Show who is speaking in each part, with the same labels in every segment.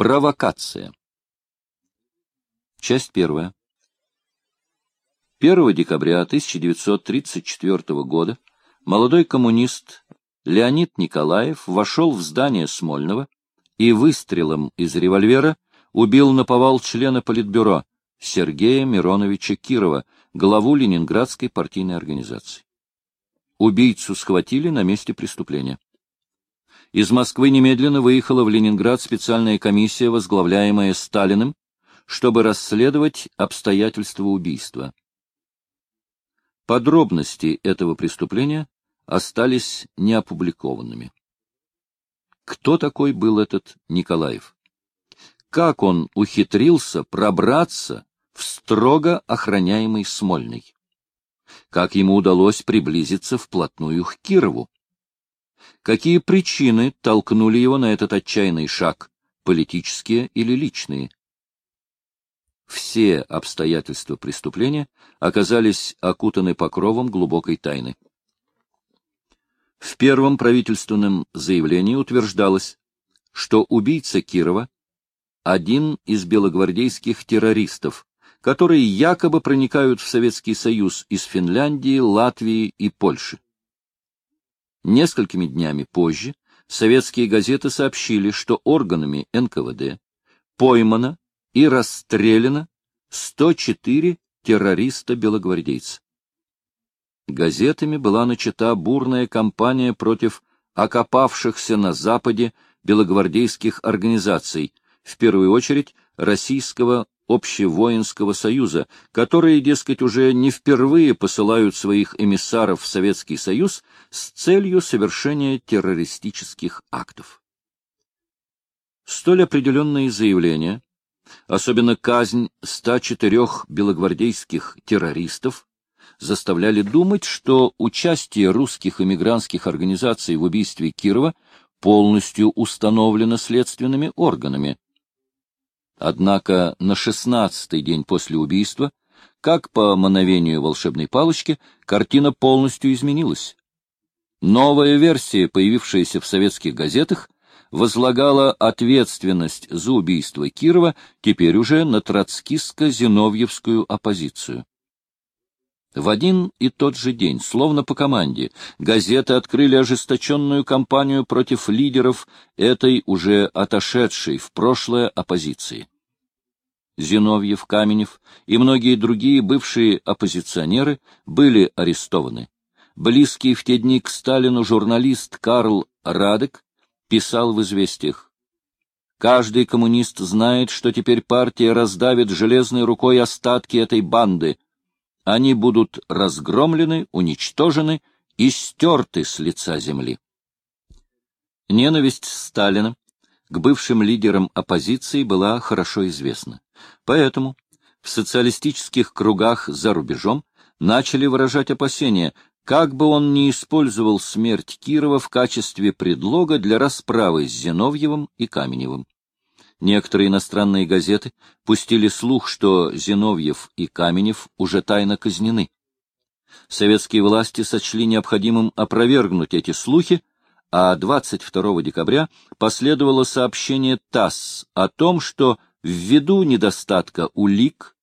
Speaker 1: Провокация. Часть первая. 1 декабря 1934 года молодой коммунист Леонид Николаев вошел в здание Смольного и выстрелом из револьвера убил наповал члена Политбюро Сергея Мироновича Кирова, главу Ленинградской партийной организации. Убийцу схватили на месте преступления. Из Москвы немедленно выехала в Ленинград специальная комиссия, возглавляемая Сталиным, чтобы расследовать обстоятельства убийства. Подробности этого преступления остались неопубликованными. Кто такой был этот Николаев? Как он ухитрился пробраться в строго охраняемый Смольный? Как ему удалось приблизиться вплотную к Кирову? Какие причины толкнули его на этот отчаянный шаг, политические или личные? Все обстоятельства преступления оказались окутаны покровом глубокой тайны. В первом правительственном заявлении утверждалось, что убийца Кирова — один из белогвардейских террористов, которые якобы проникают в Советский Союз из Финляндии, Латвии и Польши. Несколькими днями позже советские газеты сообщили, что органами НКВД поймано и расстреляно 104 террориста-белогвардейца. Газетами была начата бурная кампания против окопавшихся на Западе белогвардейских организаций, в первую очередь Российского общевоинского союза, которые, дескать, уже не впервые посылают своих эмиссаров в Советский Союз с целью совершения террористических актов. Столь определенные заявления, особенно казнь 104 белогвардейских террористов, заставляли думать, что участие русских эмигрантских организаций в убийстве Кирова полностью установлено следственными органами, Однако на шестнадцатый день после убийства, как по мановению волшебной палочки, картина полностью изменилась. Новая версия, появившаяся в советских газетах, возлагала ответственность за убийство Кирова теперь уже на троцкистско-зиновьевскую оппозицию. В один и тот же день, словно по команде, газеты открыли ожесточенную кампанию против лидеров этой уже отошедшей в прошлое оппозиции. Зиновьев, Каменев и многие другие бывшие оппозиционеры были арестованы. Близкий в те дни к Сталину журналист Карл Радек писал в «Известиях». Каждый коммунист знает, что теперь партия раздавит железной рукой остатки этой банды — они будут разгромлены, уничтожены и стерты с лица земли. Ненависть Сталина к бывшим лидерам оппозиции была хорошо известна. Поэтому в социалистических кругах за рубежом начали выражать опасения, как бы он ни использовал смерть Кирова в качестве предлога для расправы с Зиновьевым и Каменевым. Некоторые иностранные газеты пустили слух, что Зиновьев и Каменев уже тайно казнены. Советские власти сочли необходимым опровергнуть эти слухи, а 22 декабря последовало сообщение ТАСС о том, что ввиду недостатка улик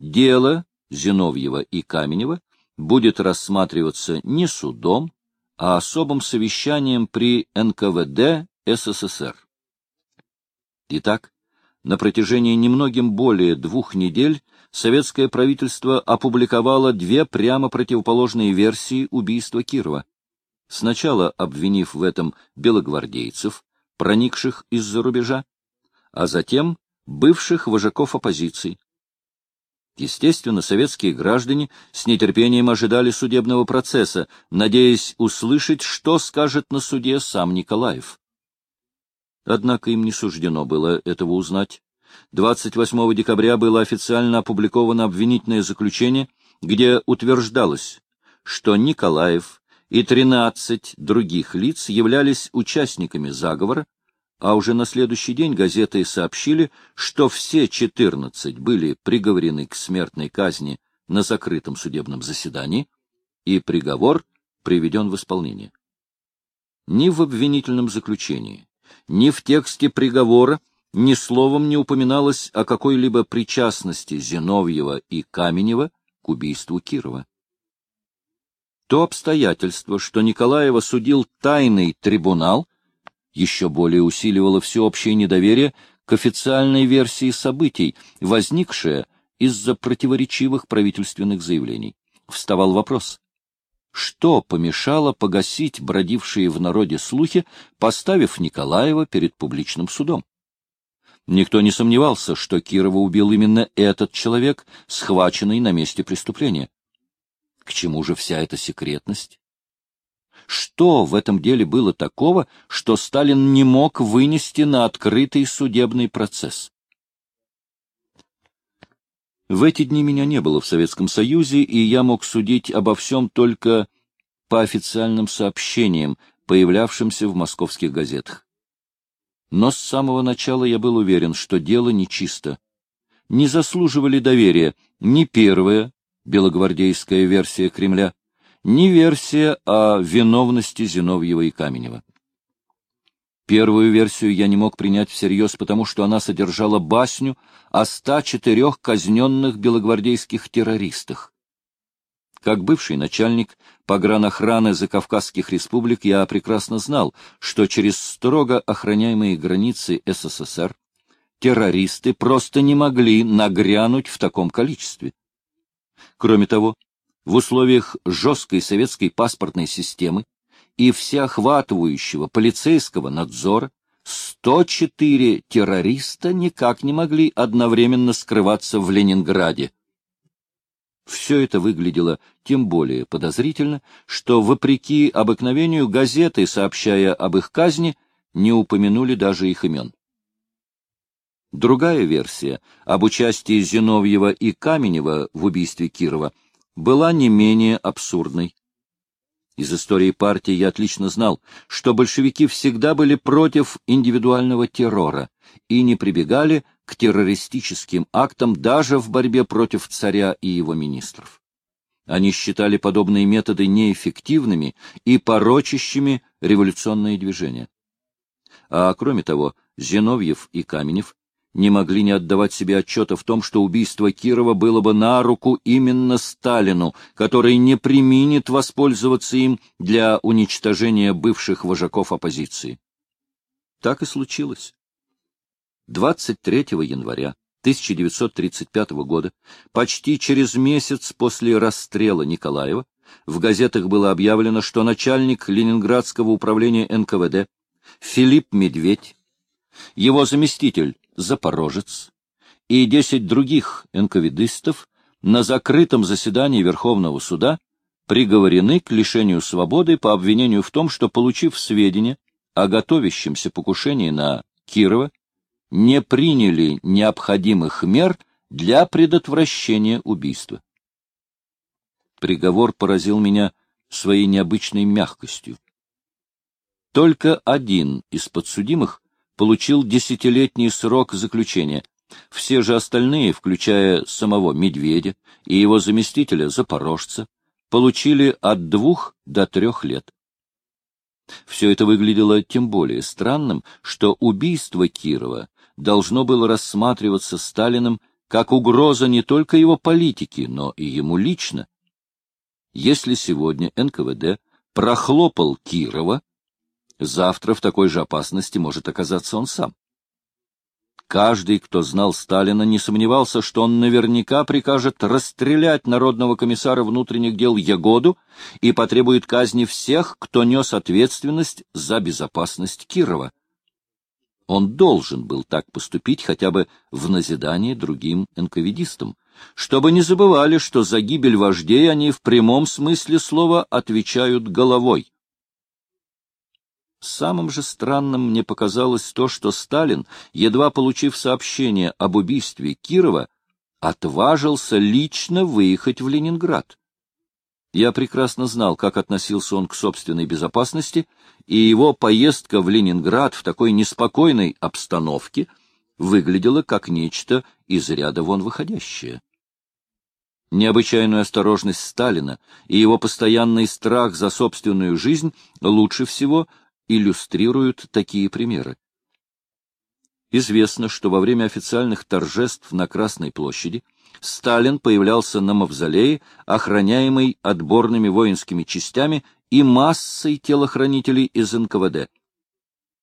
Speaker 1: дело Зиновьева и Каменева будет рассматриваться не судом, а особым совещанием при НКВД СССР. Итак, на протяжении немногим более двух недель советское правительство опубликовало две прямо противоположные версии убийства Кирова. Сначала обвинив в этом белогвардейцев, проникших из-за рубежа, а затем бывших вожаков оппозиции. Естественно, советские граждане с нетерпением ожидали судебного процесса, надеясь услышать, что скажет на суде сам Николаев. Однако им не суждено было этого узнать. 28 декабря было официально опубликовано обвинительное заключение, где утверждалось, что Николаев и 13 других лиц являлись участниками заговора, а уже на следующий день газеты сообщили, что все 14 были приговорены к смертной казни на закрытом судебном заседании, и приговор приведен в исполнение. Ни в обвинительном заключении, ни в тексте приговора ни словом не упоминалось о какой-либо причастности Зиновьева и Каменева к убийству Кирова. То обстоятельство, что Николаева судил тайный трибунал, еще более усиливало всеобщее недоверие к официальной версии событий, возникшее из-за противоречивых правительственных заявлений. Вставал вопрос, что помешало погасить бродившие в народе слухи, поставив Николаева перед публичным судом? Никто не сомневался, что Кирова убил именно этот человек, схваченный на месте преступления. К чему же вся эта секретность? Что в этом деле было такого, что Сталин не мог вынести на открытый судебный процесс? В эти дни меня не было в Советском Союзе, и я мог судить обо всем только по официальным сообщениям, появлявшимся в московских газетах. Но с самого начала я был уверен, что дело нечисто. Не заслуживали доверия ни первая, белогвардейская версия Кремля, ни версия о виновности Зиновьева и Каменева. Первую версию я не мог принять всерьез, потому что она содержала басню о 104 казненных белогвардейских террористах. Как бывший начальник погранохраны Закавказских республик я прекрасно знал, что через строго охраняемые границы СССР террористы просто не могли нагрянуть в таком количестве. Кроме того, в условиях жесткой советской паспортной системы и всеохватывающего полицейского надзора 104 террориста никак не могли одновременно скрываться в Ленинграде. Все это выглядело тем более подозрительно, что, вопреки обыкновению, газеты, сообщая об их казни, не упомянули даже их имен. Другая версия об участии Зиновьева и Каменева в убийстве Кирова была не менее абсурдной. Из истории партии я отлично знал, что большевики всегда были против индивидуального террора и не прибегали к террористическим актам даже в борьбе против царя и его министров. Они считали подобные методы неэффективными и порочащими революционные движения. А кроме того, Зиновьев и Каменев не могли не отдавать себе отчета в том, что убийство Кирова было бы на руку именно Сталину, который не применит воспользоваться им для уничтожения бывших вожаков оппозиции. Так и случилось. 23 января 1935 года, почти через месяц после расстрела Николаева, в газетах было объявлено, что начальник Ленинградского управления НКВД Филипп Медведь, его заместитель Запорожец и десять других энковидистов на закрытом заседании Верховного суда приговорены к лишению свободы по обвинению в том, что, получив сведения о готовящемся покушении на Кирова, не приняли необходимых мер для предотвращения убийства. Приговор поразил меня своей необычной мягкостью. Только один из подсудимых получил десятилетний срок заключения. Все же остальные, включая самого Медведя и его заместителя Запорожца, получили от двух до трех лет. Все это выглядело тем более странным, что убийство Кирова должно было рассматриваться Сталиным как угроза не только его политике, но и ему лично. Если сегодня НКВД прохлопал Кирова, Завтра в такой же опасности может оказаться он сам. Каждый, кто знал Сталина, не сомневался, что он наверняка прикажет расстрелять народного комиссара внутренних дел Ягоду и потребует казни всех, кто нес ответственность за безопасность Кирова. Он должен был так поступить хотя бы в назидание другим энковидистам, чтобы не забывали, что за гибель вождей они в прямом смысле слова отвечают головой. Самым же странным мне показалось то, что Сталин, едва получив сообщение об убийстве Кирова, отважился лично выехать в Ленинград. Я прекрасно знал, как относился он к собственной безопасности, и его поездка в Ленинград в такой неспокойной обстановке выглядела как нечто из ряда вон выходящее. Необычайную осторожность Сталина и его постоянный страх за собственную жизнь лучше всего иллюстрируют такие примеры. Известно, что во время официальных торжеств на Красной площади Сталин появлялся на мавзолее, охраняемый отборными воинскими частями и массой телохранителей из НКВД.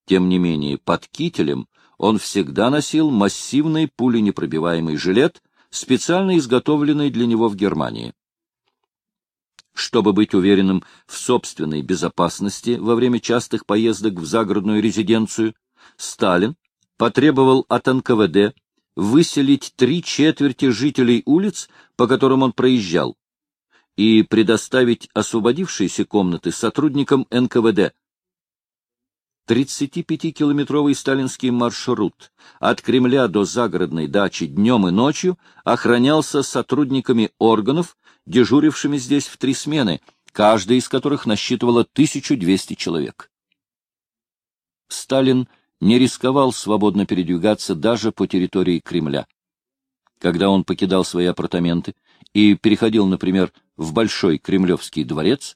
Speaker 1: Тем не менее, под кителем он всегда носил массивный пуленепробиваемый жилет, специально изготовленный для него в Германии. Чтобы быть уверенным в собственной безопасности во время частых поездок в загородную резиденцию, Сталин потребовал от НКВД выселить три четверти жителей улиц, по которым он проезжал, и предоставить освободившиеся комнаты сотрудникам НКВД. 35-километровый сталинский маршрут от Кремля до загородной дачи днем и ночью охранялся сотрудниками органов, дежурившими здесь в три смены, каждая из которых насчитывала 1200 человек. Сталин не рисковал свободно передвигаться даже по территории Кремля. Когда он покидал свои апартаменты и переходил, например, в Большой Кремлевский дворец,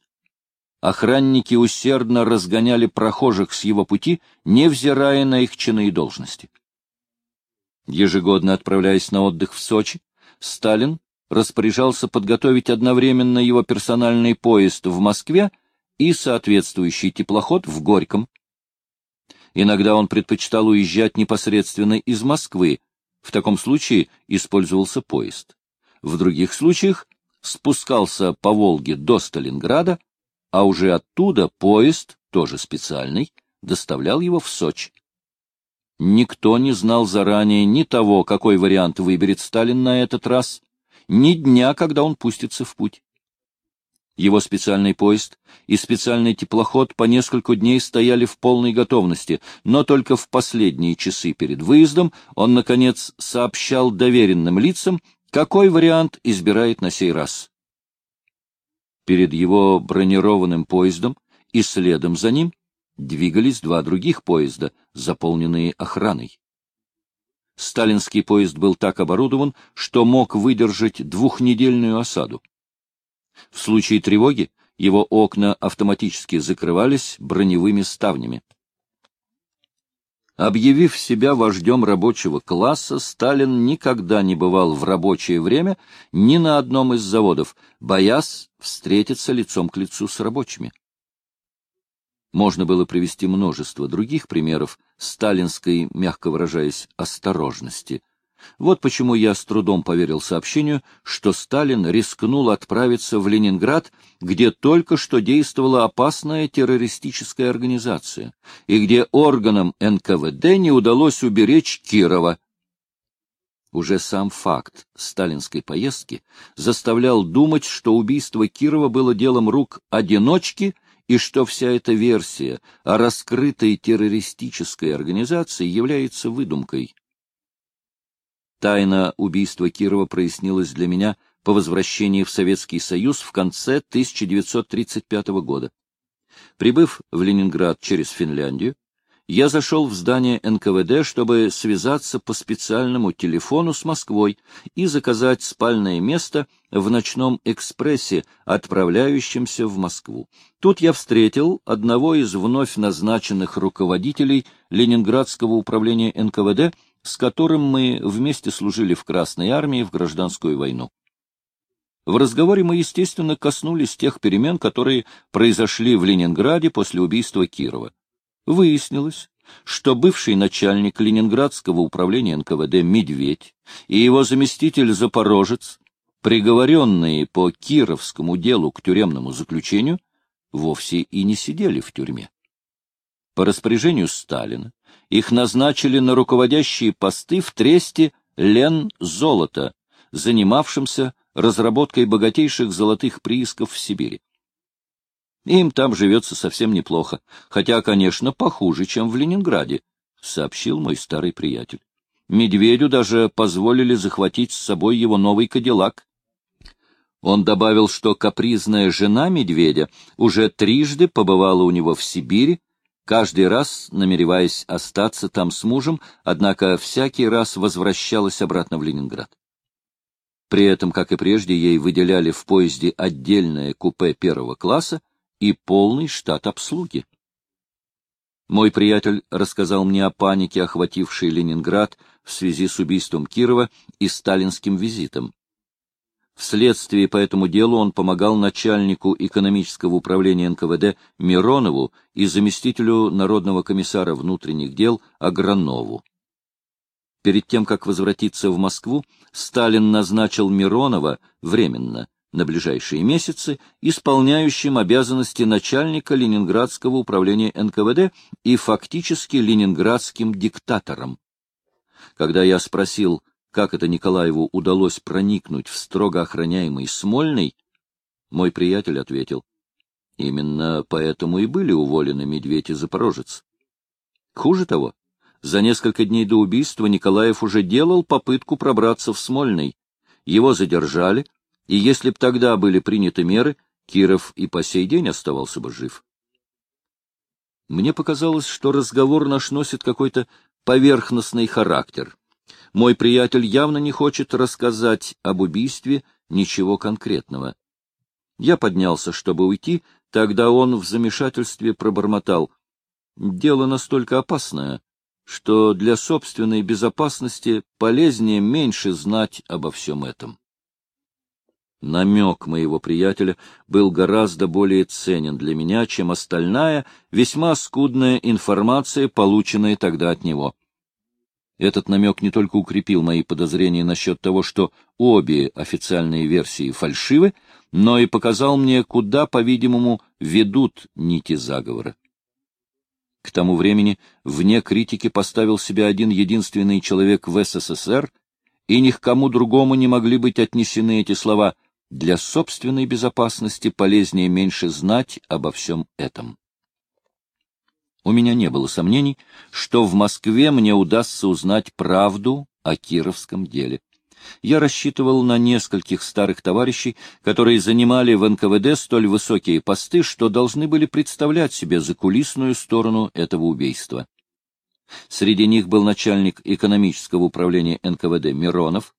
Speaker 1: охранники усердно разгоняли прохожих с его пути, невзирая на их чины и должности. Ежегодно отправляясь на отдых в Сочи, Сталин распоряжался подготовить одновременно его персональный поезд в Москве и соответствующий теплоход в Горьком, Иногда он предпочитал уезжать непосредственно из Москвы. В таком случае использовался поезд. В других случаях спускался по Волге до Сталинграда, а уже оттуда поезд, тоже специальный, доставлял его в Сочи. Никто не знал заранее ни того, какой вариант выберет Сталин на этот раз, ни дня, когда он пустится в путь. Его специальный поезд и специальный теплоход по несколько дней стояли в полной готовности, но только в последние часы перед выездом он, наконец, сообщал доверенным лицам, какой вариант избирает на сей раз. Перед его бронированным поездом и следом за ним двигались два других поезда, заполненные охраной. Сталинский поезд был так оборудован, что мог выдержать двухнедельную осаду. В случае тревоги его окна автоматически закрывались броневыми ставнями. Объявив себя вождем рабочего класса, Сталин никогда не бывал в рабочее время ни на одном из заводов, боясь встретиться лицом к лицу с рабочими. Можно было привести множество других примеров сталинской, мягко выражаясь, осторожности, вот почему я с трудом поверил сообщению, что Сталин рискнул отправиться в Ленинград, где только что действовала опасная террористическая организация, и где органам НКВД не удалось уберечь Кирова. Уже сам факт сталинской поездки заставлял думать, что убийство Кирова было делом рук одиночки и что вся эта версия о раскрытой террористической организации является выдумкой. Тайна убийства Кирова прояснилась для меня по возвращении в Советский Союз в конце 1935 года. Прибыв в Ленинград через Финляндию, я зашел в здание НКВД, чтобы связаться по специальному телефону с Москвой и заказать спальное место в ночном экспрессе, отправляющемся в Москву. Тут я встретил одного из вновь назначенных руководителей Ленинградского управления НКВД, с которым мы вместе служили в Красной армии в гражданскую войну. В разговоре мы, естественно, коснулись тех перемен, которые произошли в Ленинграде после убийства Кирова. Выяснилось, что бывший начальник Ленинградского управления НКВД Медведь и его заместитель Запорожец, приговоренные по Кировскому делу к тюремному заключению, вовсе и не сидели в тюрьме. По распоряжению Сталина их назначили на руководящие посты в тресте Лен Золото, занимавшемся разработкой богатейших золотых приисков в Сибири. Им там живется совсем неплохо, хотя, конечно, похуже, чем в Ленинграде, — сообщил мой старый приятель. Медведю даже позволили захватить с собой его новый кадиллак. Он добавил, что капризная жена медведя уже трижды побывала у него в Сибири, каждый раз намереваясь остаться там с мужем, однако всякий раз возвращалась обратно в Ленинград. При этом, как и прежде, ей выделяли в поезде отдельное купе первого класса и полный штат обслуги. Мой приятель рассказал мне о панике, охватившей Ленинград в связи с убийством Кирова и сталинским визитом. Вследствие по этому делу он помогал начальнику экономического управления НКВД Миронову и заместителю Народного комиссара внутренних дел Агранову. Перед тем, как возвратиться в Москву, Сталин назначил Миронова временно, на ближайшие месяцы, исполняющим обязанности начальника Ленинградского управления НКВД и фактически ленинградским диктатором. Когда я спросил, как это Николаеву удалось проникнуть в строго охраняемый Смольный, мой приятель ответил, именно поэтому и были уволены Медведь и Запорожец. Хуже того, за несколько дней до убийства Николаев уже делал попытку пробраться в Смольный. Его задержали, и если б тогда были приняты меры, Киров и по сей день оставался бы жив. Мне показалось, что разговор наш носит какой-то поверхностный характер. Мой приятель явно не хочет рассказать об убийстве ничего конкретного. Я поднялся, чтобы уйти, тогда он в замешательстве пробормотал. Дело настолько опасное, что для собственной безопасности полезнее меньше знать обо всем этом. Намек моего приятеля был гораздо более ценен для меня, чем остальная, весьма скудная информация, полученная тогда от него. Этот намек не только укрепил мои подозрения насчет того, что обе официальные версии фальшивы, но и показал мне, куда, по-видимому, ведут нити заговора. К тому времени вне критики поставил себя один единственный человек в СССР, и ни к кому другому не могли быть отнесены эти слова «для собственной безопасности полезнее меньше знать обо всем этом». У меня не было сомнений, что в Москве мне удастся узнать правду о Кировском деле я рассчитывал на нескольких старых товарищей, которые занимали в НКВД столь высокие посты, что должны были представлять себе закулисную сторону этого убийства. Среди них был начальник экономического управления НКВД Миронов,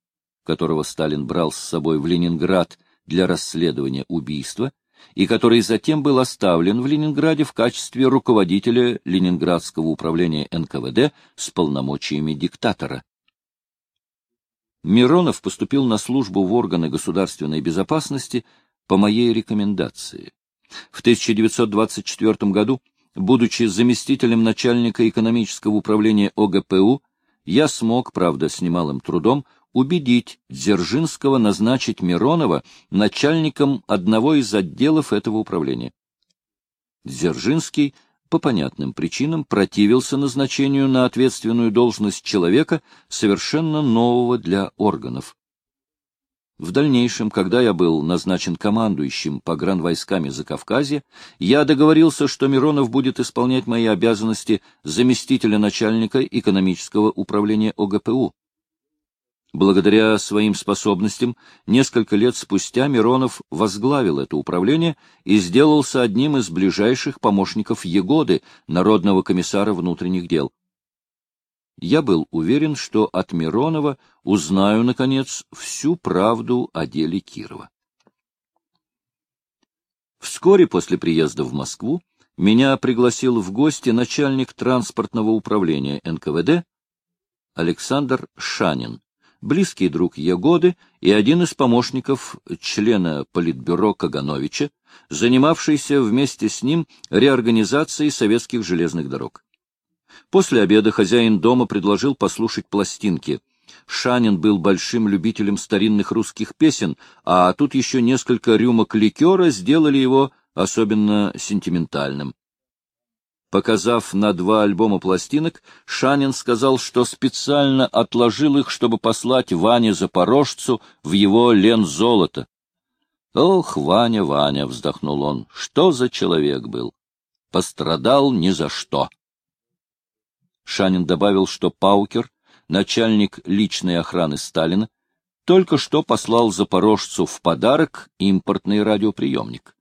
Speaker 1: которого Сталин брал с собой в Ленинград для расследования убийства, и который затем был оставлен в Ленинграде в качестве руководителя Ленинградского управления НКВД с полномочиями диктатора. Миронов поступил на службу в органы государственной безопасности по моей рекомендации. В 1924 году, будучи заместителем начальника экономического управления ОГПУ, я смог, правда, с немалым трудом, убедить Дзержинского назначить Миронова начальником одного из отделов этого управления. Дзержинский по понятным причинам противился назначению на ответственную должность человека, совершенно нового для органов. В дальнейшем, когда я был назначен командующим погранвойсками Закавказья, я договорился, что Миронов будет исполнять мои обязанности заместителя начальника экономического управления ОГПУ. Благодаря своим способностям, несколько лет спустя Миронов возглавил это управление и сделался одним из ближайших помощников Егоды, Народного комиссара внутренних дел. Я был уверен, что от Миронова узнаю, наконец, всю правду о деле Кирова. Вскоре после приезда в Москву меня пригласил в гости начальник транспортного управления НКВД Александр Шанин близкий друг Егоды и один из помощников члена Политбюро Кагановича, занимавшийся вместе с ним реорганизацией советских железных дорог. После обеда хозяин дома предложил послушать пластинки. Шанин был большим любителем старинных русских песен, а тут еще несколько рюмок ликера сделали его особенно сентиментальным. Показав на два альбома пластинок, Шанин сказал, что специально отложил их, чтобы послать Ване Запорожцу в его лен золота. «Ох, Ваня, Ваня!» — вздохнул он. «Что за человек был? Пострадал ни за что!» Шанин добавил, что Паукер, начальник личной охраны Сталина, только что послал Запорожцу в подарок импортный радиоприемник.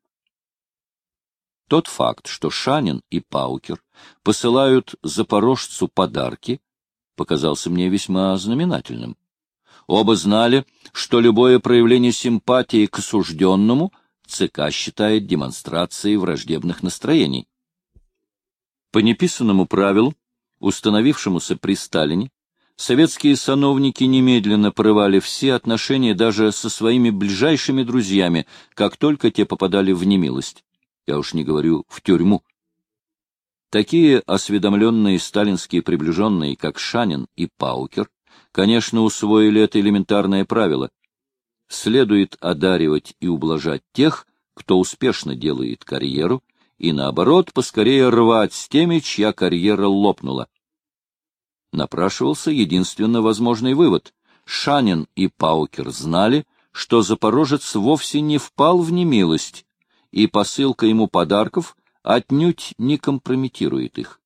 Speaker 1: Тот факт, что Шанин и Паукер посылают запорожцу подарки, показался мне весьма знаменательным. Оба знали, что любое проявление симпатии к осужденному ЦК считает демонстрацией враждебных настроений. По неписанному правилу, установившемуся при Сталине, советские сановники немедленно порывали все отношения даже со своими ближайшими друзьями, как только те попадали в немилость. Я уж не говорю в тюрьму. Такие осведомленные сталинские приближенные, как Шанин и Паукер, конечно, усвоили это элементарное правило. Следует одаривать и ублажать тех, кто успешно делает карьеру, и, наоборот, поскорее рвать с теми, чья карьера лопнула. Напрашивался единственно возможный вывод. Шанин и Паукер знали, что Запорожец вовсе не впал в немилость, и посылка ему подарков отнюдь не компрометирует их.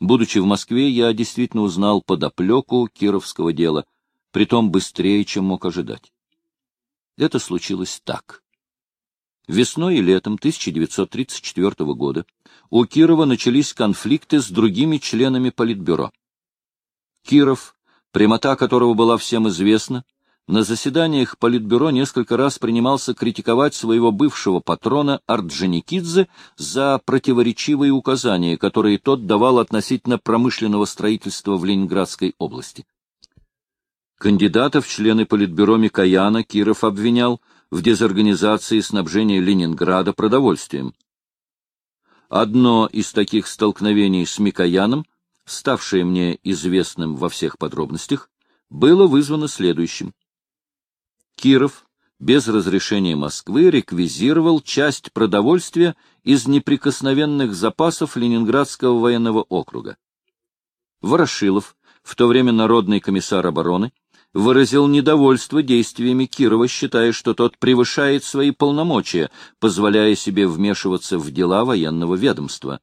Speaker 1: Будучи в Москве, я действительно узнал подоплеку кировского дела, притом быстрее, чем мог ожидать. Это случилось так. Весной и летом 1934 года у Кирова начались конфликты с другими членами Политбюро. Киров, прямота которого была всем известна, на заседаниях Политбюро несколько раз принимался критиковать своего бывшего патрона Орджоникидзе за противоречивые указания, которые тот давал относительно промышленного строительства в Ленинградской области. Кандидатов в члены Политбюро Микояна Киров обвинял в дезорганизации снабжения Ленинграда продовольствием. Одно из таких столкновений с Микояном, ставшее мне известным во всех подробностях, было вызвано следующим. Киров без разрешения Москвы реквизировал часть продовольствия из неприкосновенных запасов Ленинградского военного округа. Ворошилов, в то время народный комиссар обороны, выразил недовольство действиями Кирова, считая, что тот превышает свои полномочия, позволяя себе вмешиваться в дела военного ведомства.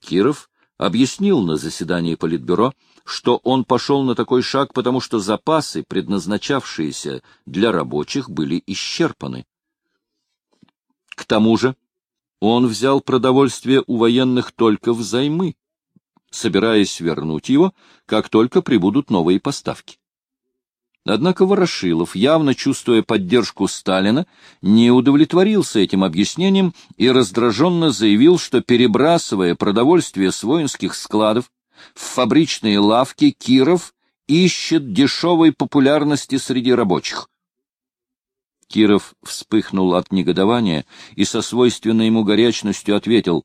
Speaker 1: Киров объяснил на заседании Политбюро, что он пошел на такой шаг, потому что запасы, предназначавшиеся для рабочих, были исчерпаны. К тому же он взял продовольствие у военных только взаймы, собираясь вернуть его, как только прибудут новые поставки. Однако Ворошилов, явно чувствуя поддержку Сталина, не удовлетворился этим объяснением и раздраженно заявил, что, перебрасывая продовольствие с воинских складов в фабричные лавки, Киров ищет дешевой популярности среди рабочих. Киров вспыхнул от негодования и со свойственной ему горячностью ответил,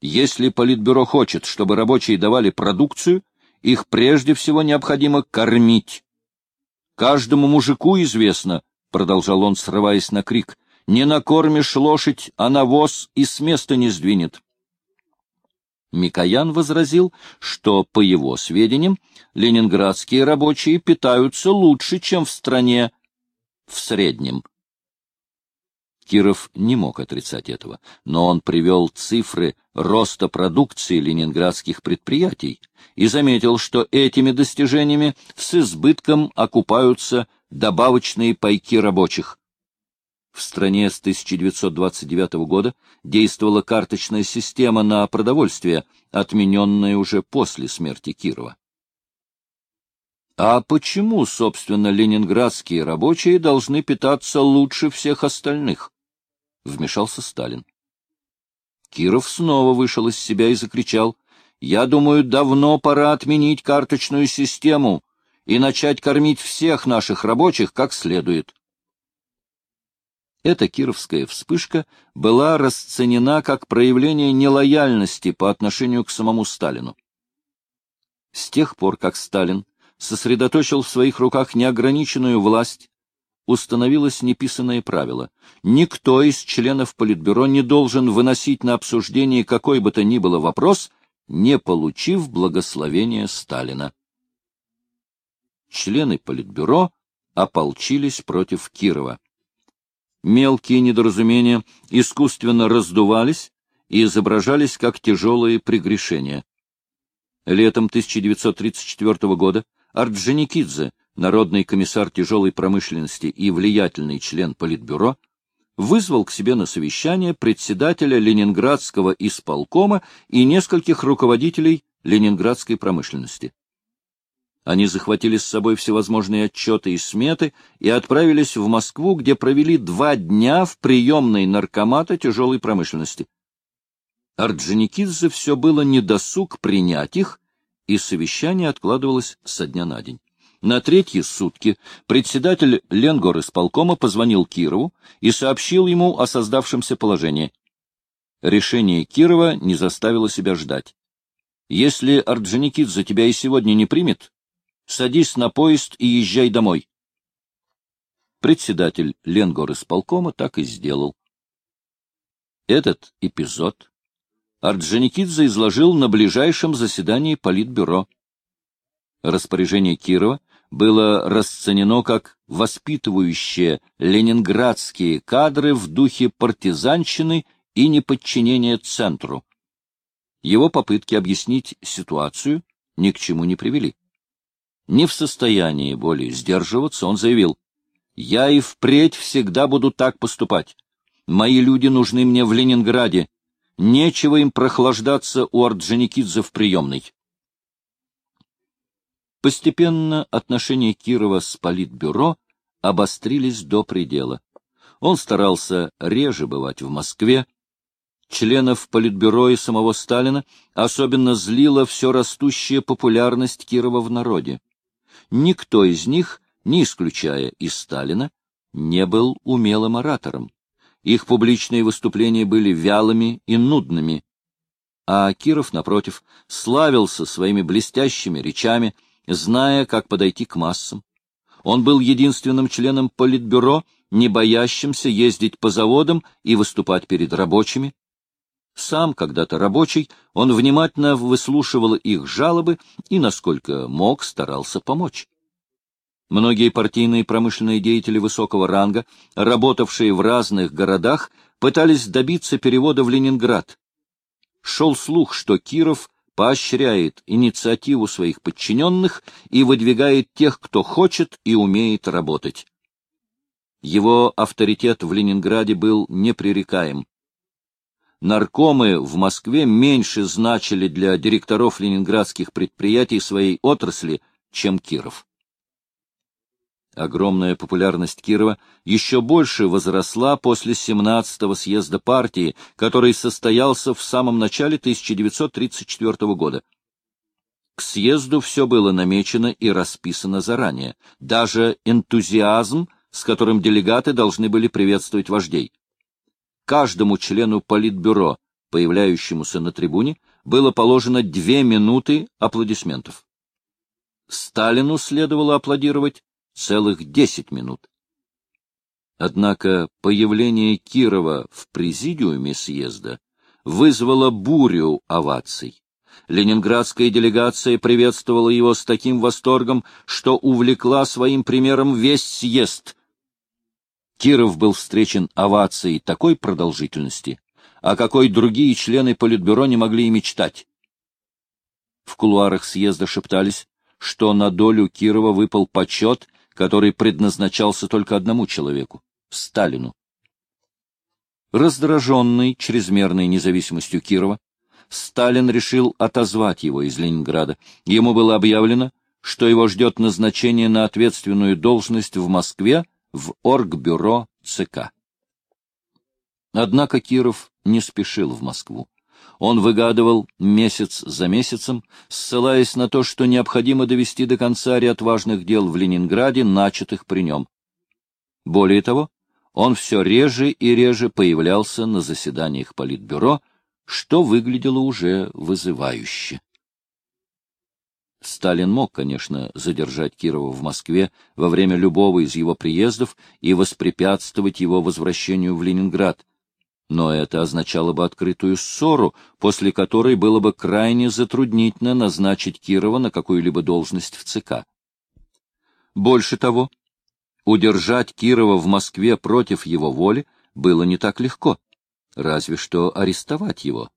Speaker 1: «Если Политбюро хочет, чтобы рабочие давали продукцию, их прежде всего необходимо кормить». Каждому мужику известно, — продолжал он, срываясь на крик, — не накормишь лошадь, а навоз и с места не сдвинет. Микоян возразил, что, по его сведениям, ленинградские рабочие питаются лучше, чем в стране в среднем. Киров не мог отрицать этого, но он привел цифры роста продукции ленинградских предприятий и заметил, что этими достижениями с избытком окупаются добавочные пайки рабочих. В стране с 1929 года действовала карточная система на продовольствие, отмененная уже после смерти Кирова. А почему, собственно, ленинградские рабочие должны питаться лучше всех остальных? Вмешался Сталин. Киров снова вышел из себя и закричал. «Я думаю, давно пора отменить карточную систему и начать кормить всех наших рабочих как следует». Эта кировская вспышка была расценена как проявление нелояльности по отношению к самому Сталину. С тех пор, как Сталин сосредоточил в своих руках неограниченную власть, установилось неписанное правило. Никто из членов Политбюро не должен выносить на обсуждение какой бы то ни было вопрос, не получив благословения Сталина. Члены Политбюро ополчились против Кирова. Мелкие недоразумения искусственно раздувались и изображались как тяжелые прегрешения. Летом 1934 года Орджоникидзе, народный комиссар тяжелой промышленности и влиятельный член Политбюро, вызвал к себе на совещание председателя Ленинградского исполкома и нескольких руководителей ленинградской промышленности. Они захватили с собой всевозможные отчеты и сметы и отправились в Москву, где провели два дня в приемной наркомата тяжелой промышленности. Орджоникидзе все было недосуг принять их, и совещание откладывалось со дня на день. На третьи сутки председатель Ленгор исполкома позвонил Кирову и сообщил ему о создавшемся положении. Решение Кирова не заставило себя ждать. Если Орджоникидзе тебя и сегодня не примет, садись на поезд и езжай домой. Председатель Ленгор исполкома так и сделал. Этот эпизод Орджоникидзе изложил на ближайшем заседании Политбюро. Распоряжение Кирова было расценено как воспитывающее ленинградские кадры в духе партизанщины и неподчинения центру. Его попытки объяснить ситуацию ни к чему не привели. Не в состоянии более сдерживаться, он заявил, «Я и впредь всегда буду так поступать. Мои люди нужны мне в Ленинграде, Нечего им прохлаждаться у Орджоникидзе в приемной. Постепенно отношения Кирова с Политбюро обострились до предела. Он старался реже бывать в Москве. Членов Политбюро и самого Сталина особенно злила все растущая популярность Кирова в народе. Никто из них, не исключая и Сталина, не был умелым оратором. Их публичные выступления были вялыми и нудными. А Киров, напротив, славился своими блестящими речами, зная, как подойти к массам. Он был единственным членом Политбюро, не боящимся ездить по заводам и выступать перед рабочими. Сам, когда-то рабочий, он внимательно выслушивал их жалобы и, насколько мог, старался помочь. Многие партийные промышленные деятели высокого ранга, работавшие в разных городах, пытались добиться перевода в Ленинград. Шел слух, что Киров поощряет инициативу своих подчиненных и выдвигает тех, кто хочет и умеет работать. Его авторитет в Ленинграде был непререкаем. Наркомы в Москве меньше значили для директоров ленинградских предприятий своей отрасли, чем Киров. Огромная популярность Кирова еще больше возросла после 17-го съезда партии, который состоялся в самом начале 1934 года. К съезду все было намечено и расписано заранее, даже энтузиазм, с которым делегаты должны были приветствовать вождей. Каждому члену политбюро, появляющемуся на трибуне, было положено две минуты аплодисментов. Сталину следовало аплодировать целых десять минут. Однако появление Кирова в президиуме съезда вызвало бурю оваций. Ленинградская делегация приветствовала его с таким восторгом, что увлекла своим примером весь съезд. Киров был встречен овацией такой продолжительности, о какой другие члены Политбюро не могли и мечтать. В кулуарах съезда шептались, что на долю Кирова выпал почет который предназначался только одному человеку — Сталину. Раздраженный чрезмерной независимостью Кирова, Сталин решил отозвать его из Ленинграда. Ему было объявлено, что его ждет назначение на ответственную должность в Москве в Оргбюро ЦК. Однако Киров не спешил в Москву. Он выгадывал месяц за месяцем, ссылаясь на то, что необходимо довести до конца ряд важных дел в Ленинграде, начатых при нем. Более того, он все реже и реже появлялся на заседаниях Политбюро, что выглядело уже вызывающе. Сталин мог, конечно, задержать Кирова в Москве во время любого из его приездов и воспрепятствовать его возвращению в Ленинград, но это означало бы открытую ссору, после которой было бы крайне затруднительно назначить Кирова на какую-либо должность в ЦК. Больше того, удержать Кирова в Москве против его воли было не так легко, разве что арестовать его.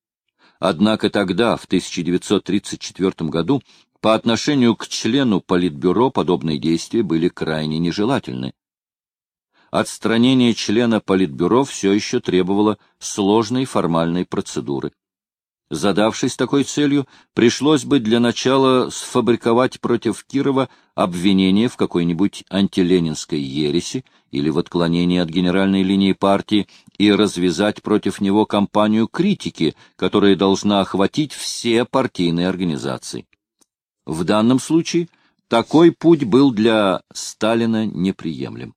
Speaker 1: Однако тогда, в 1934 году, по отношению к члену Политбюро подобные действия были крайне нежелательны отстранение члена Политбюро все еще требовало сложной формальной процедуры. Задавшись такой целью, пришлось бы для начала сфабриковать против Кирова обвинение в какой-нибудь антиленинской ереси или в отклонении от генеральной линии партии и развязать против него кампанию критики, которая должна охватить все партийные организации. В данном случае такой путь был для Сталина неприемлем.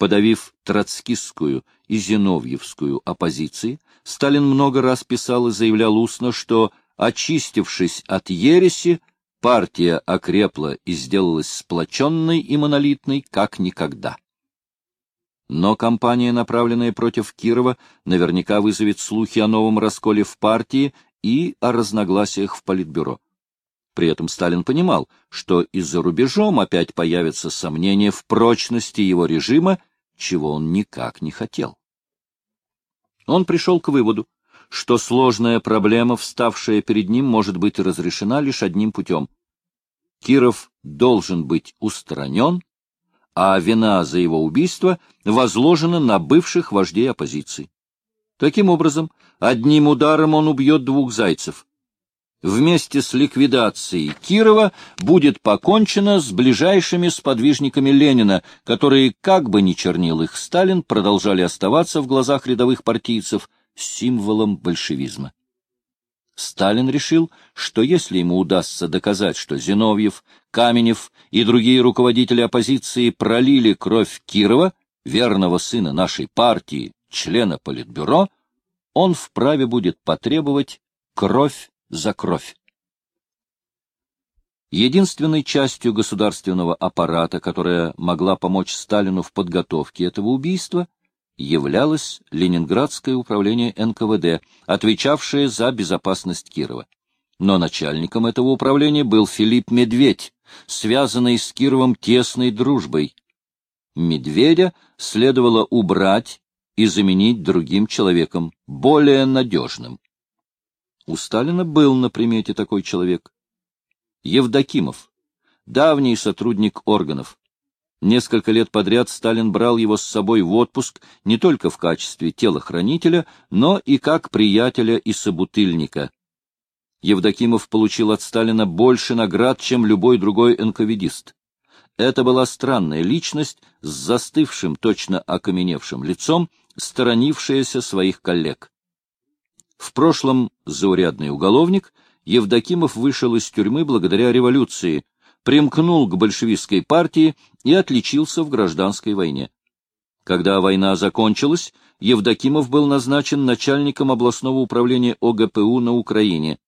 Speaker 1: Подавив троцкистскую и зиновьевскую оппозиции, Сталин много раз писал и заявлял устно, что, очистившись от ереси, партия окрепла и сделалась сплоченной и монолитной, как никогда. Но кампания, направленная против Кирова, наверняка вызовет слухи о новом расколе в партии и о разногласиях в Политбюро. При этом Сталин понимал, что и за рубежом опять появятся сомнения в прочности его режима, чего он никак не хотел. Он пришел к выводу, что сложная проблема, вставшая перед ним, может быть разрешена лишь одним путем. Киров должен быть устранен, а вина за его убийство возложена на бывших вождей оппозиции. Таким образом, одним ударом он убьет двух зайцев — вместе с ликвидацией Кирова будет покончено с ближайшими сподвижниками Ленина, которые, как бы ни чернил их Сталин, продолжали оставаться в глазах рядовых партийцев символом большевизма. Сталин решил, что если ему удастся доказать, что Зиновьев, Каменев и другие руководители оппозиции пролили кровь Кирова, верного сына нашей партии, члена Политбюро, он вправе будет потребовать кровь за кровь. Единственной частью государственного аппарата, которая могла помочь Сталину в подготовке этого убийства, являлось Ленинградское управление НКВД, отвечавшее за безопасность Кирова. Но начальником этого управления был Филипп Медведь, связанный с Кировым тесной дружбой. Медведя следовало убрать и заменить другим человеком, более надежным. У Сталина был на примете такой человек. Евдокимов, давний сотрудник органов. Несколько лет подряд Сталин брал его с собой в отпуск не только в качестве телохранителя, но и как приятеля и собутыльника. Евдокимов получил от Сталина больше наград, чем любой другой энковидист. Это была странная личность с застывшим, точно окаменевшим лицом, сторонившаяся своих коллег. В прошлом заурядный уголовник, Евдокимов вышел из тюрьмы благодаря революции, примкнул к большевистской партии и отличился в гражданской войне. Когда война закончилась, Евдокимов был назначен начальником областного управления ОГПУ на Украине.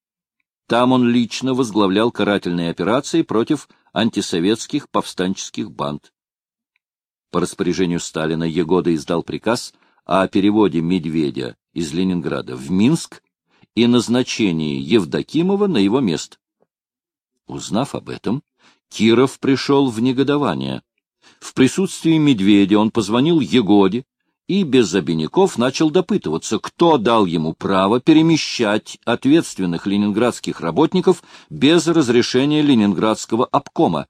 Speaker 1: Там он лично возглавлял карательные операции против антисоветских повстанческих банд. По распоряжению Сталина Егода издал приказ о переводе Медведя из Ленинграда в Минск и назначении Евдокимова на его место. Узнав об этом, Киров пришел в негодование. В присутствии Медведя он позвонил Егоде и без обиняков начал допытываться, кто дал ему право перемещать ответственных ленинградских работников без разрешения ленинградского обкома.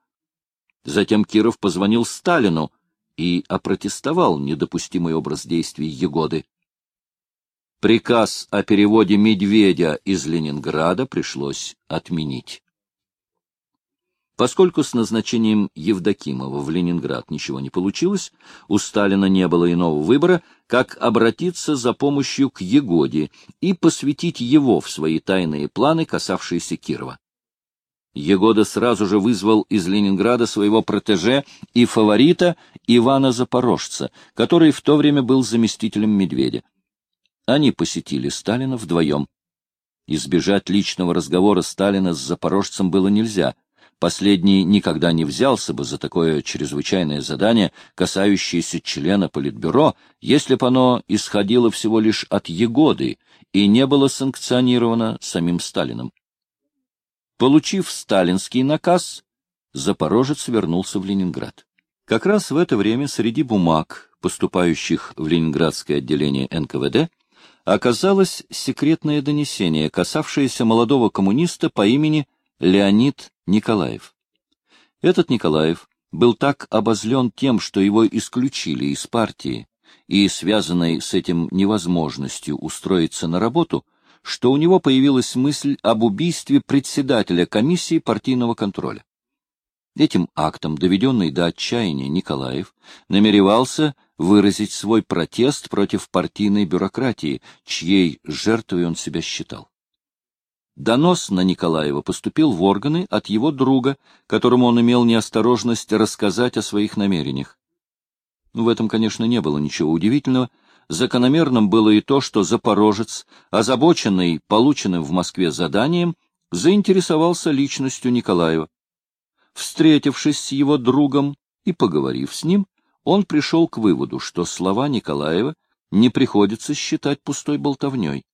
Speaker 1: Затем Киров позвонил Сталину и опротестовал недопустимый образ действий Егоды. Приказ о переводе Медведя из Ленинграда пришлось отменить. Поскольку с назначением Евдокимова в Ленинград ничего не получилось, у Сталина не было иного выбора, как обратиться за помощью к Егоде и посвятить его в свои тайные планы, касавшиеся Кирова. Егода сразу же вызвал из Ленинграда своего протеже и фаворита Ивана Запорожца, который в то время был заместителем Медведя. Они посетили Сталина вдвоем. Избежать личного разговора Сталина с запорожцем было нельзя. Последний никогда не взялся бы за такое чрезвычайное задание, касающееся члена Политбюро, если бы оно исходило всего лишь от Егоды и не было санкционировано самим Сталином. Получив сталинский наказ, Запорожец вернулся в Ленинград. Как раз в это время среди бумаг, поступающих в Ленинградское отделение НКВД, оказалось секретное донесение, касавшееся молодого коммуниста по имени Леонид Николаев. Этот Николаев был так обозлен тем, что его исключили из партии, и связанной с этим невозможностью устроиться на работу, что у него появилась мысль об убийстве председателя комиссии партийного контроля. Этим актом, доведенный до отчаяния Николаев, намеревался выразить свой протест против партийной бюрократии, чьей жертвой он себя считал. Донос на Николаева поступил в органы от его друга, которому он имел неосторожность рассказать о своих намерениях. В этом, конечно, не было ничего удивительного. Закономерным было и то, что Запорожец, озабоченный полученным в Москве заданием, заинтересовался личностью Николаева. Встретившись с его другом и поговорив с ним, он пришел к выводу, что слова Николаева не приходится считать пустой болтовней.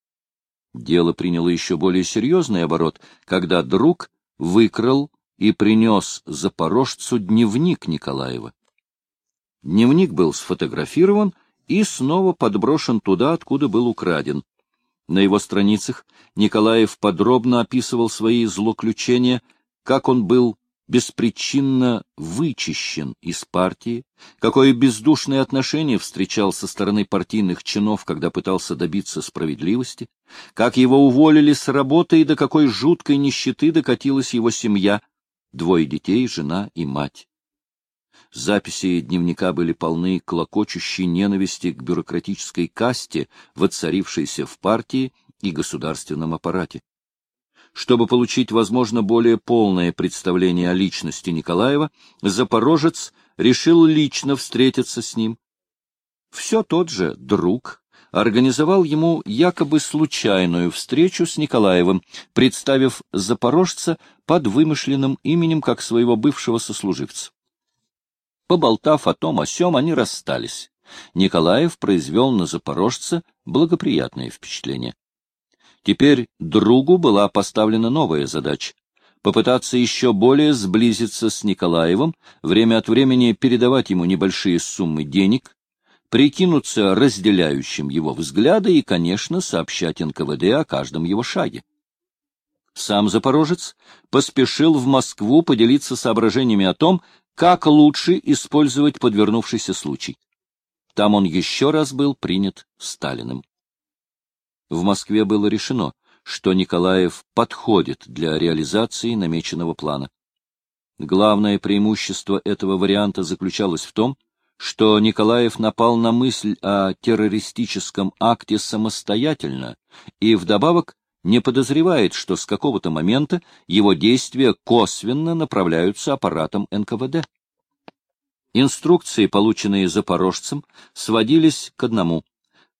Speaker 1: Дело приняло еще более серьезный оборот, когда друг выкрал и принес запорожцу дневник Николаева. Дневник был сфотографирован и снова подброшен туда, откуда был украден. На его страницах Николаев подробно описывал свои злоключения, как он был беспричинно вычищен из партии, какое бездушное отношение встречал со стороны партийных чинов, когда пытался добиться справедливости, как его уволили с работы и до какой жуткой нищеты докатилась его семья, двое детей, жена и мать. Записи дневника были полны клокочущей ненависти к бюрократической касте, воцарившейся в партии и государственном аппарате. Чтобы получить, возможно, более полное представление о личности Николаева, Запорожец решил лично встретиться с ним. Все тот же друг организовал ему якобы случайную встречу с Николаевым, представив запорожца под вымышленным именем как своего бывшего сослуживца. Поболтав о том о сём, они расстались. Николаев произвел на запорожца благоприятное впечатление. Теперь другу была поставлена новая задача — попытаться еще более сблизиться с Николаевым, время от времени передавать ему небольшие суммы денег, прикинуться разделяющим его взгляды и, конечно, сообщать НКВД о каждом его шаге. Сам Запорожец поспешил в Москву поделиться соображениями о том, как лучше использовать подвернувшийся случай. Там он еще раз был принят Сталиным. В Москве было решено, что Николаев подходит для реализации намеченного плана. Главное преимущество этого варианта заключалось в том, что Николаев напал на мысль о террористическом акте самостоятельно и вдобавок не подозревает, что с какого-то момента его действия косвенно направляются аппаратом НКВД. Инструкции, полученные запорожцем, сводились к одному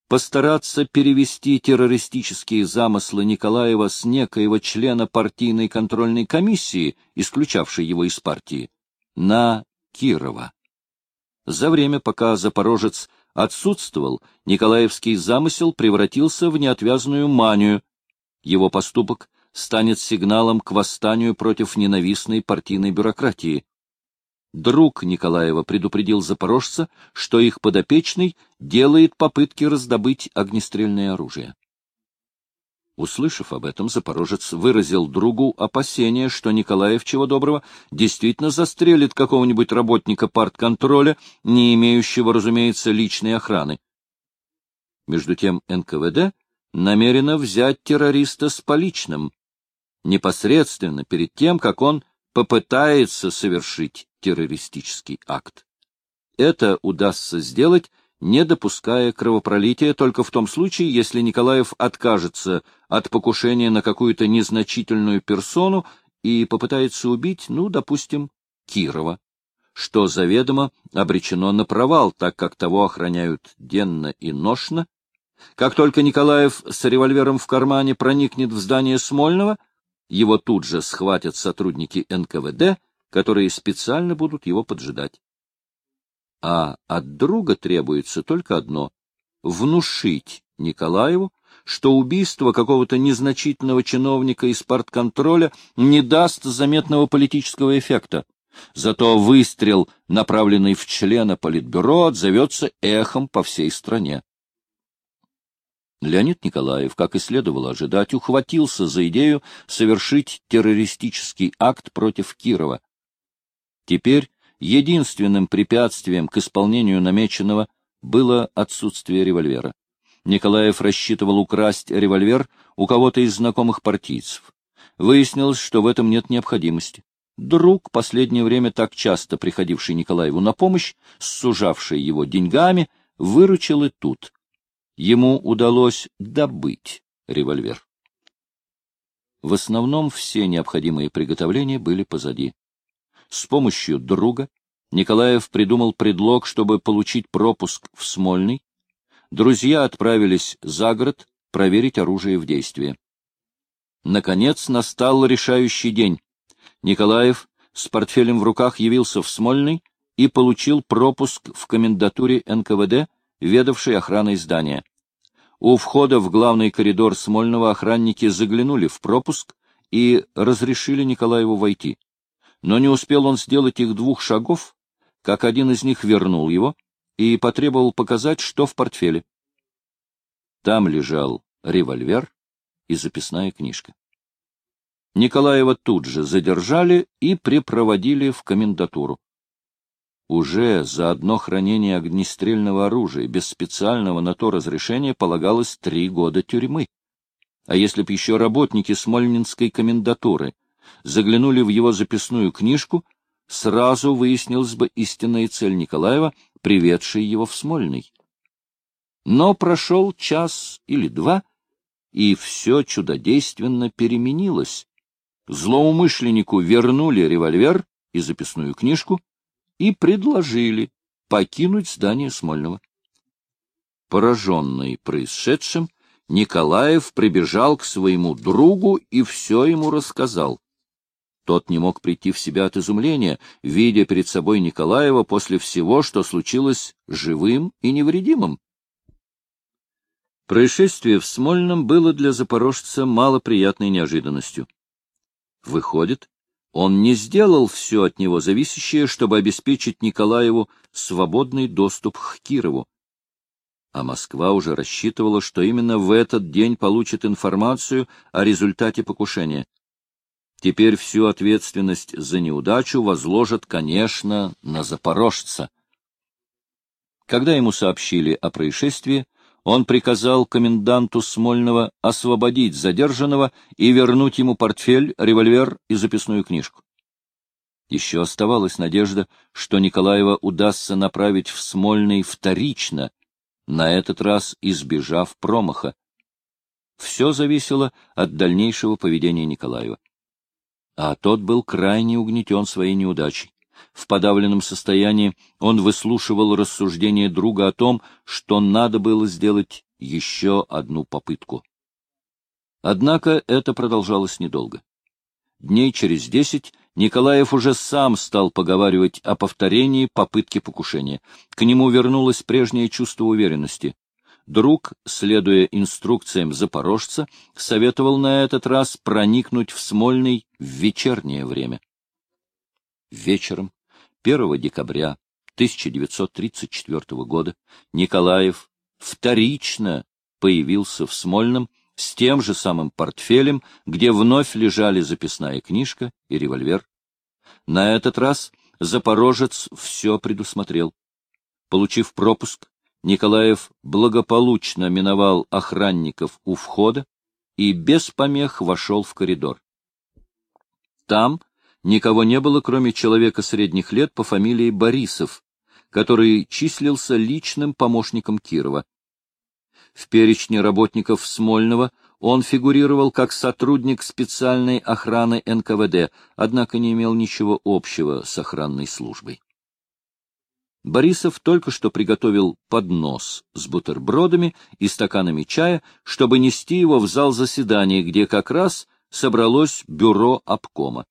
Speaker 1: постараться перевести террористические замыслы Николаева с некоего члена партийной контрольной комиссии, исключавшей его из партии, на Кирова. За время, пока Запорожец отсутствовал, Николаевский замысел превратился в неотвязную манию. Его поступок станет сигналом к восстанию против ненавистной партийной бюрократии. Друг Николаева предупредил запорожца, что их подопечный делает попытки раздобыть огнестрельное оружие. Услышав об этом, запорожец выразил другу опасение, что Николаев, чего доброго, действительно застрелит какого-нибудь работника партконтроля, не имеющего, разумеется, личной охраны. Между тем НКВД намерено взять террориста с поличным, непосредственно перед тем, как он попытается совершить террористический акт. Это удастся сделать, не допуская кровопролития только в том случае, если Николаев откажется от покушения на какую-то незначительную персону и попытается убить, ну, допустим, Кирова, что заведомо обречено на провал, так как того охраняют денно и ношно. Как только Николаев с револьвером в кармане проникнет в здание Смольного, его тут же схватят сотрудники НКВД, которые специально будут его поджидать. А от друга требуется только одно — внушить Николаеву, что убийство какого-то незначительного чиновника из партконтроля не даст заметного политического эффекта. Зато выстрел, направленный в члена Политбюро, отзовется эхом по всей стране. Леонид Николаев, как и следовало ожидать, ухватился за идею совершить террористический акт против Кирова. Теперь единственным препятствием к исполнению намеченного было отсутствие револьвера. Николаев рассчитывал украсть револьвер у кого-то из знакомых партийцев. Выяснилось, что в этом нет необходимости. Друг, последнее время так часто приходивший Николаеву на помощь, сужавший его деньгами, выручил и тут. Ему удалось добыть револьвер. В основном все необходимые приготовления были позади. С помощью друга Николаев придумал предлог, чтобы получить пропуск в Смольный. Друзья отправились за город проверить оружие в действии. Наконец настал решающий день. Николаев с портфелем в руках явился в Смольный и получил пропуск в комендатуре НКВД, ведавшей охраной здания. У входа в главный коридор Смольного охранники заглянули в пропуск и разрешили Николаеву войти. Но не успел он сделать их двух шагов, как один из них вернул его и потребовал показать, что в портфеле. Там лежал револьвер и записная книжка. Николаева тут же задержали и припроводили в комендатуру. Уже за одно хранение огнестрельного оружия без специального на то разрешения полагалось три года тюрьмы. А если б еще работники Смольнинской комендатуры заглянули в его записную книжку, сразу выяснилась бы истинная цель Николаева, приведшая его в Смольный. Но прошел час или два, и все чудодейственно переменилось. Злоумышленнику вернули револьвер и записную книжку и предложили покинуть здание Смольного. Пораженный происшедшим, Николаев прибежал к своему другу и все ему рассказал. Тот не мог прийти в себя от изумления, видя перед собой Николаева после всего, что случилось живым и невредимым. Происшествие в Смольном было для запорожца малоприятной неожиданностью. Выходит, он не сделал все от него зависящее, чтобы обеспечить Николаеву свободный доступ к Кирову. А Москва уже рассчитывала, что именно в этот день получит информацию о результате покушения. Теперь всю ответственность за неудачу возложат, конечно, на запорожца. Когда ему сообщили о происшествии, он приказал коменданту Смольного освободить задержанного и вернуть ему портфель, револьвер и записную книжку. Еще оставалась надежда, что Николаева удастся направить в Смольный вторично, на этот раз избежав промаха. Все зависело от дальнейшего поведения Николаева а тот был крайне угнетен своей неудачей. В подавленном состоянии он выслушивал рассуждения друга о том, что надо было сделать еще одну попытку. Однако это продолжалось недолго. Дней через десять Николаев уже сам стал поговаривать о повторении попытки покушения. К нему вернулось прежнее чувство уверенности. Друг, следуя инструкциям запорожца, советовал на этот раз проникнуть в Смольный в вечернее время. Вечером 1 декабря 1934 года Николаев вторично появился в Смольном с тем же самым портфелем, где вновь лежали записная книжка и револьвер. На этот раз запорожец все предусмотрел. Получив пропуск, Николаев благополучно миновал охранников у входа и без помех вошел в коридор. Там никого не было, кроме человека средних лет по фамилии Борисов, который числился личным помощником Кирова. В перечне работников Смольного он фигурировал как сотрудник специальной охраны НКВД, однако не имел ничего общего с охранной службой. Борисов только что приготовил поднос с бутербродами и стаканами чая, чтобы нести его в зал заседания, где как раз собралось бюро обкома.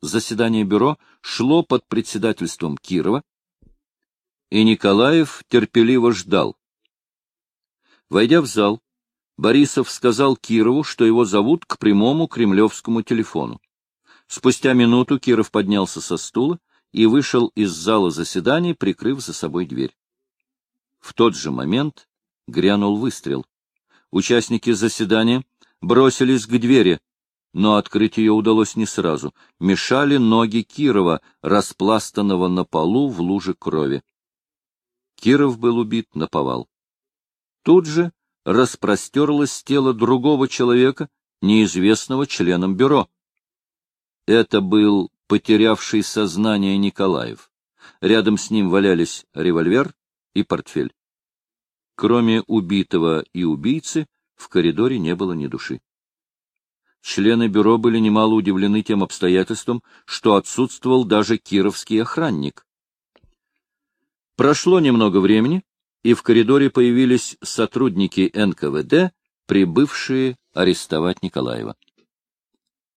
Speaker 1: Заседание бюро шло под председательством Кирова, и Николаев терпеливо ждал. Войдя в зал, Борисов сказал Кирову, что его зовут к прямому кремлевскому телефону. Спустя минуту Киров поднялся со стула и вышел из зала заседаний, прикрыв за собой дверь. В тот же момент грянул выстрел. Участники заседания бросились к двери, но открыть ее удалось не сразу. Мешали ноги Кирова, распластанного на полу в луже крови. Киров был убит на повал. Тут же распростерлось тело другого человека, неизвестного членом бюро. Это был потерявший сознание Николаев. Рядом с ним валялись револьвер и портфель. Кроме убитого и убийцы, в коридоре не было ни души. Члены бюро были немало удивлены тем обстоятельством, что отсутствовал даже кировский охранник. Прошло немного времени, и в коридоре появились сотрудники НКВД, прибывшие арестовать Николаева.